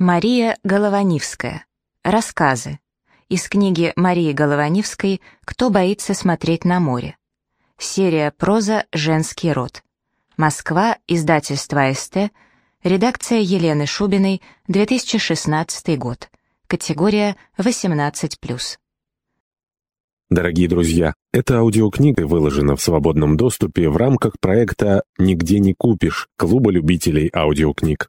Мария Голованивская. Рассказы. Из книги Марии Голованивской «Кто боится смотреть на море». Серия «Проза. Женский род». Москва. Издательство АСТ. Редакция Елены Шубиной. 2016 год. Категория 18+. Дорогие друзья, эта аудиокнига выложена в свободном доступе в рамках проекта «Нигде не купишь» Клуба любителей аудиокниг.